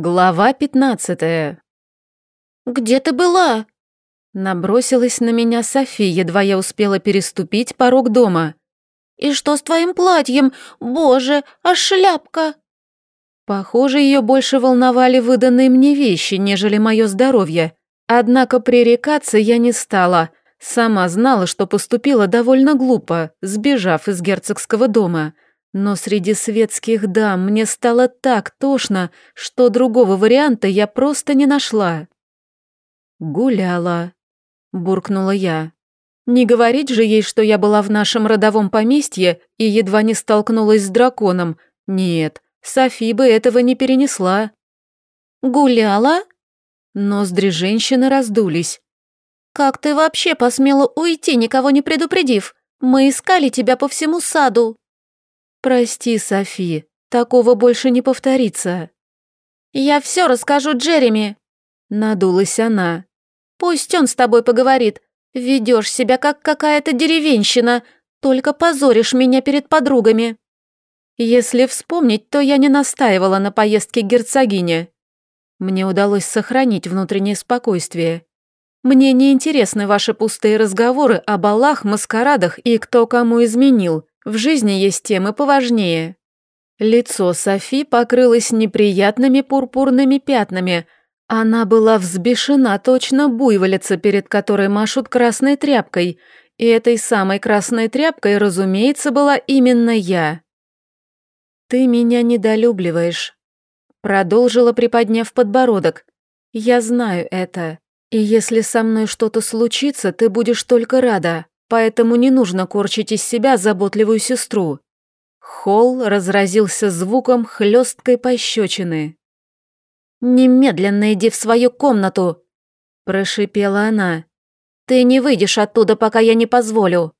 Глава пятнадцатая. «Где ты была?» Набросилась на меня Софи, едва я успела переступить порог дома. «И что с твоим платьем? Боже, а шляпка?» Похоже, ее больше волновали выданные мне вещи, нежели мое здоровье. Однако пререкаться я не стала. Сама знала, что поступила довольно глупо, сбежав из герцогского дома. Но среди светских дам мне стало так тошно, что другого варианта я просто не нашла. «Гуляла», — буркнула я. «Не говорить же ей, что я была в нашем родовом поместье и едва не столкнулась с драконом. Нет, Софи бы этого не перенесла». «Гуляла?» Ноздри женщины раздулись. «Как ты вообще посмела уйти, никого не предупредив? Мы искали тебя по всему саду». «Прости, Софи, такого больше не повторится». «Я все расскажу Джереми», — надулась она. «Пусть он с тобой поговорит. Ведешь себя как какая-то деревенщина, только позоришь меня перед подругами». Если вспомнить, то я не настаивала на поездке к герцогине. Мне удалось сохранить внутреннее спокойствие. Мне не интересны ваши пустые разговоры о балах, маскарадах и кто кому изменил. В жизни есть темы поважнее. Лицо Софи покрылось неприятными пурпурными пятнами. Она была взбешена точно буйволица, перед которой машут красной тряпкой. И этой самой красной тряпкой, разумеется, была именно я. «Ты меня недолюбливаешь», — продолжила, приподняв подбородок. «Я знаю это. И если со мной что-то случится, ты будешь только рада поэтому не нужно корчить из себя заботливую сестру. Холл разразился звуком хлесткой пощечины. «Немедленно иди в свою комнату!» – прошипела она. «Ты не выйдешь оттуда, пока я не позволю!»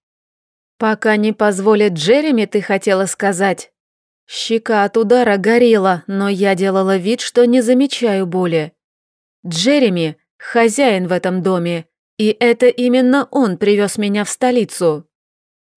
«Пока не позволит Джереми, ты хотела сказать?» Щека от удара горела, но я делала вид, что не замечаю боли. Джереми – хозяин в этом доме, и это именно он привез меня в столицу.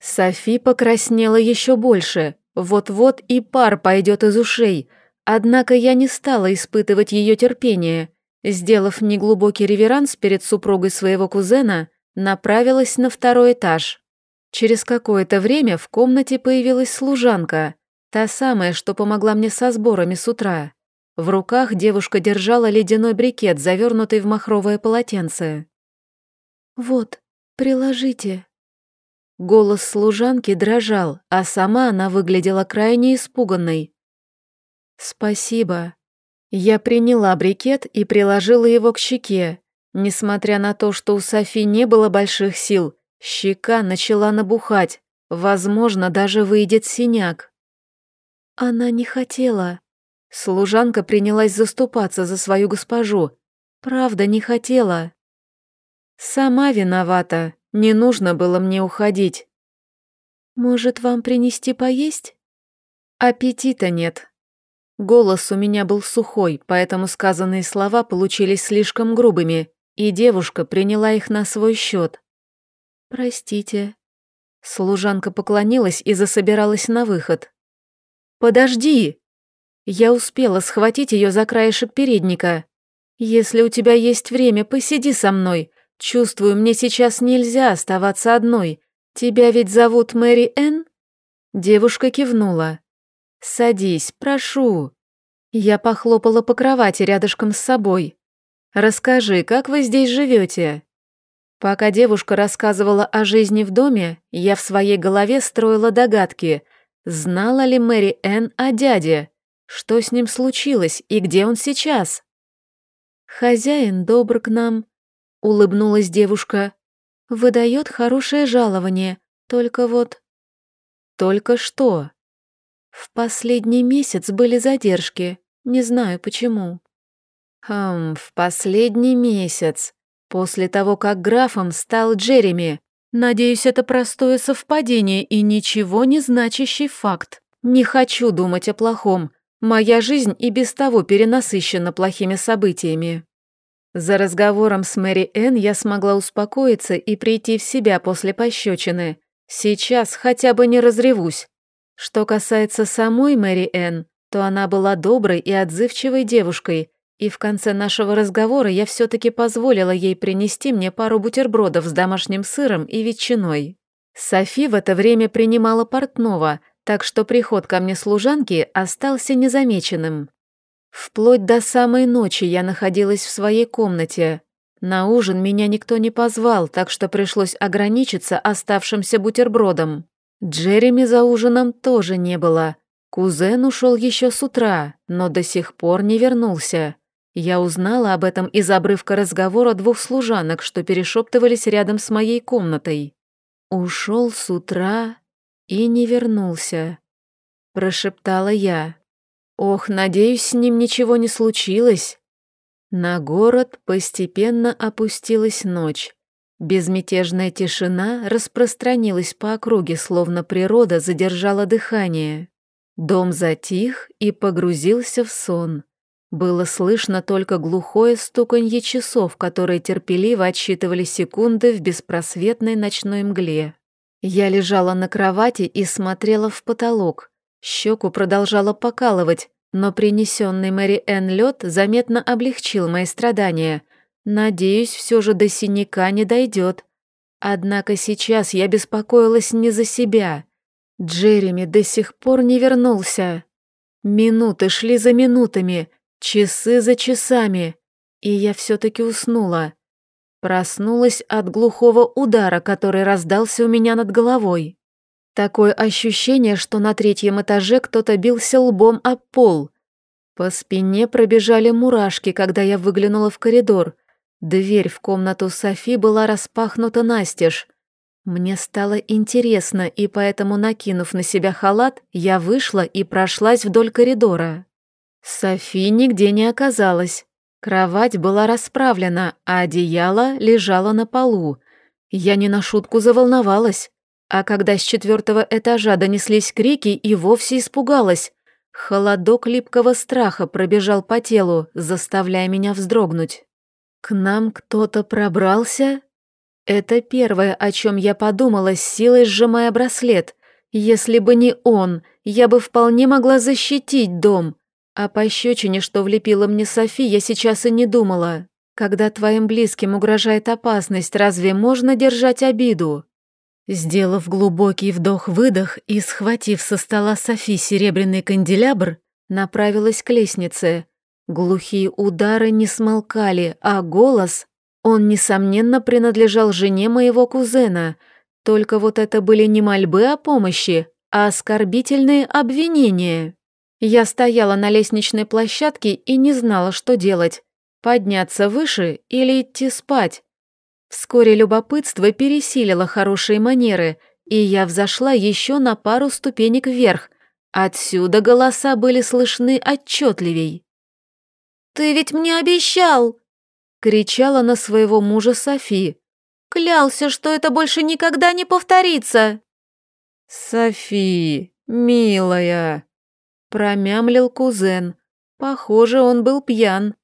Софи покраснела еще больше, вот-вот и пар пойдет из ушей, однако я не стала испытывать ее терпение. Сделав неглубокий реверанс перед супругой своего кузена, направилась на второй этаж. Через какое-то время в комнате появилась служанка, та самая, что помогла мне со сборами с утра. В руках девушка держала ледяной брикет, завернутый в махровое полотенце. «Вот, приложите». Голос служанки дрожал, а сама она выглядела крайне испуганной. «Спасибо». Я приняла брикет и приложила его к щеке. Несмотря на то, что у Софи не было больших сил, щека начала набухать, возможно, даже выйдет синяк. Она не хотела. Служанка принялась заступаться за свою госпожу. Правда, не хотела. «Сама виновата. Не нужно было мне уходить». «Может, вам принести поесть?» «Аппетита нет». Голос у меня был сухой, поэтому сказанные слова получились слишком грубыми, и девушка приняла их на свой счет. «Простите». Служанка поклонилась и засобиралась на выход. «Подожди!» Я успела схватить ее за краешек передника. «Если у тебя есть время, посиди со мной. Чувствую, мне сейчас нельзя оставаться одной. Тебя ведь зовут Мэри Энн?» Девушка кивнула. «Садись, прошу». Я похлопала по кровати рядышком с собой. «Расскажи, как вы здесь живете?» Пока девушка рассказывала о жизни в доме, я в своей голове строила догадки. Знала ли Мэри Энн о дяде? Что с ним случилось и где он сейчас? «Хозяин добр к нам», улыбнулась девушка. Выдает хорошее жалование, только вот... Только что? В последний месяц были задержки, не знаю почему. Хм, в последний месяц, после того, как графом стал Джереми. Надеюсь, это простое совпадение и ничего не значащий факт. Не хочу думать о плохом. Моя жизнь и без того перенасыщена плохими событиями. За разговором с Мэри Энн я смогла успокоиться и прийти в себя после пощечины. Сейчас хотя бы не разревусь. Что касается самой Мэри Энн, то она была доброй и отзывчивой девушкой, и в конце нашего разговора я все-таки позволила ей принести мне пару бутербродов с домашним сыром и ветчиной. Софи в это время принимала портного, так что приход ко мне служанки остался незамеченным. Вплоть до самой ночи я находилась в своей комнате. На ужин меня никто не позвал, так что пришлось ограничиться оставшимся бутербродом. Джереми за ужином тоже не было. Кузен ушел еще с утра, но до сих пор не вернулся. Я узнала об этом из обрывка разговора двух служанок, что перешептывались рядом с моей комнатой. Ушел с утра и не вернулся, прошептала я. Ох, надеюсь, с ним ничего не случилось. На город постепенно опустилась ночь. Безмятежная тишина распространилась по округе, словно природа задержала дыхание. Дом затих и погрузился в сон. Было слышно только глухое стуканье часов, которые терпеливо отсчитывали секунды в беспросветной ночной мгле. Я лежала на кровати и смотрела в потолок. Щеку продолжала покалывать, но принесенный Мэри Энн лед заметно облегчил мои страдания, Надеюсь, все же до синяка не дойдет. Однако сейчас я беспокоилась не за себя. Джереми до сих пор не вернулся. Минуты шли за минутами, часы за часами, и я все-таки уснула. Проснулась от глухого удара, который раздался у меня над головой. Такое ощущение, что на третьем этаже кто-то бился лбом об пол. По спине пробежали мурашки, когда я выглянула в коридор. Дверь в комнату Софи была распахнута настежь. Мне стало интересно, и поэтому, накинув на себя халат, я вышла и прошлась вдоль коридора. Софи нигде не оказалась. Кровать была расправлена, а одеяло лежало на полу. Я не на шутку заволновалась. А когда с четвертого этажа донеслись крики, и вовсе испугалась. Холодок липкого страха пробежал по телу, заставляя меня вздрогнуть. К нам кто-то пробрался? Это первое, о чем я подумала, с силой сжимая браслет. Если бы не он, я бы вполне могла защитить дом. А по пощечине, что влепила мне Софи, я сейчас и не думала. Когда твоим близким угрожает опасность, разве можно держать обиду? Сделав глубокий вдох-выдох и схватив со стола Софи серебряный канделябр, направилась к лестнице. Глухие удары не смолкали, а голос... Он, несомненно, принадлежал жене моего кузена, только вот это были не мольбы о помощи, а оскорбительные обвинения. Я стояла на лестничной площадке и не знала, что делать. Подняться выше или идти спать. Вскоре любопытство пересилило хорошие манеры, и я взошла еще на пару ступенек вверх. Отсюда голоса были слышны отчетливей. «Ты ведь мне обещал!» — кричала на своего мужа Софи. «Клялся, что это больше никогда не повторится!» «Софи, милая!» — промямлил кузен. Похоже, он был пьян.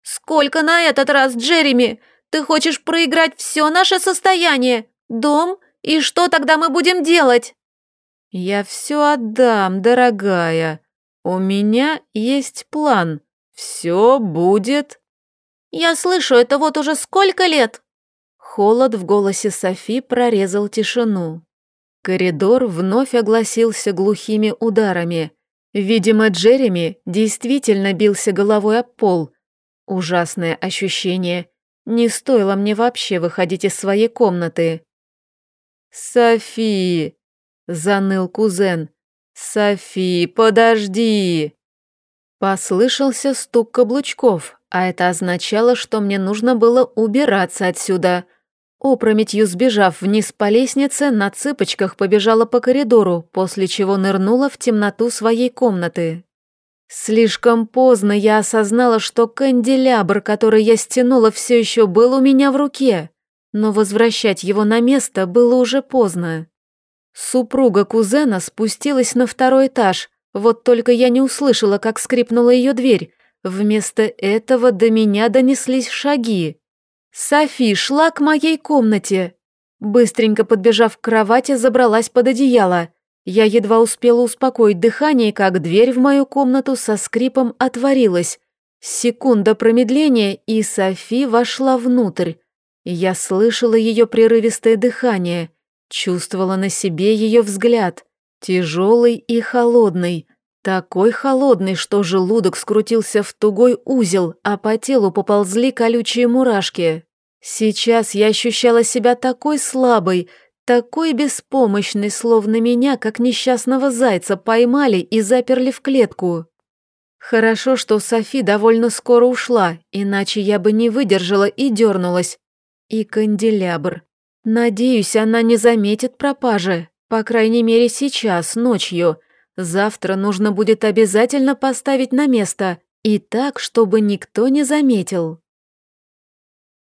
«Сколько на этот раз, Джереми? Ты хочешь проиграть все наше состояние? Дом? И что тогда мы будем делать?» «Я все отдам, дорогая. У меня есть план. Все будет...» «Я слышу это вот уже сколько лет!» Холод в голосе Софи прорезал тишину. Коридор вновь огласился глухими ударами. Видимо, Джереми действительно бился головой об пол. Ужасное ощущение. Не стоило мне вообще выходить из своей комнаты. «Софи!» — заныл кузен. «Софи, подожди!» Послышался стук каблучков, а это означало, что мне нужно было убираться отсюда. Опрометью сбежав вниз по лестнице, на цыпочках побежала по коридору, после чего нырнула в темноту своей комнаты. Слишком поздно я осознала, что канделябр, который я стянула, все еще был у меня в руке, но возвращать его на место было уже поздно. Супруга кузена спустилась на второй этаж, вот только я не услышала, как скрипнула ее дверь. Вместо этого до меня донеслись шаги. Софи шла к моей комнате. Быстренько подбежав к кровати, забралась под одеяло. Я едва успела успокоить дыхание, как дверь в мою комнату со скрипом отворилась. Секунда промедления, и Софи вошла внутрь. Я слышала ее прерывистое дыхание, чувствовала на себе ее взгляд, тяжелый и холодный, такой холодный, что желудок скрутился в тугой узел, а по телу поползли колючие мурашки. Сейчас я ощущала себя такой слабой, такой беспомощной, словно меня, как несчастного зайца, поймали и заперли в клетку. Хорошо, что Софи довольно скоро ушла, иначе я бы не выдержала и дернулась. И канделябр. Надеюсь, она не заметит пропажи, по крайней мере сейчас, ночью. Завтра нужно будет обязательно поставить на место, и так, чтобы никто не заметил.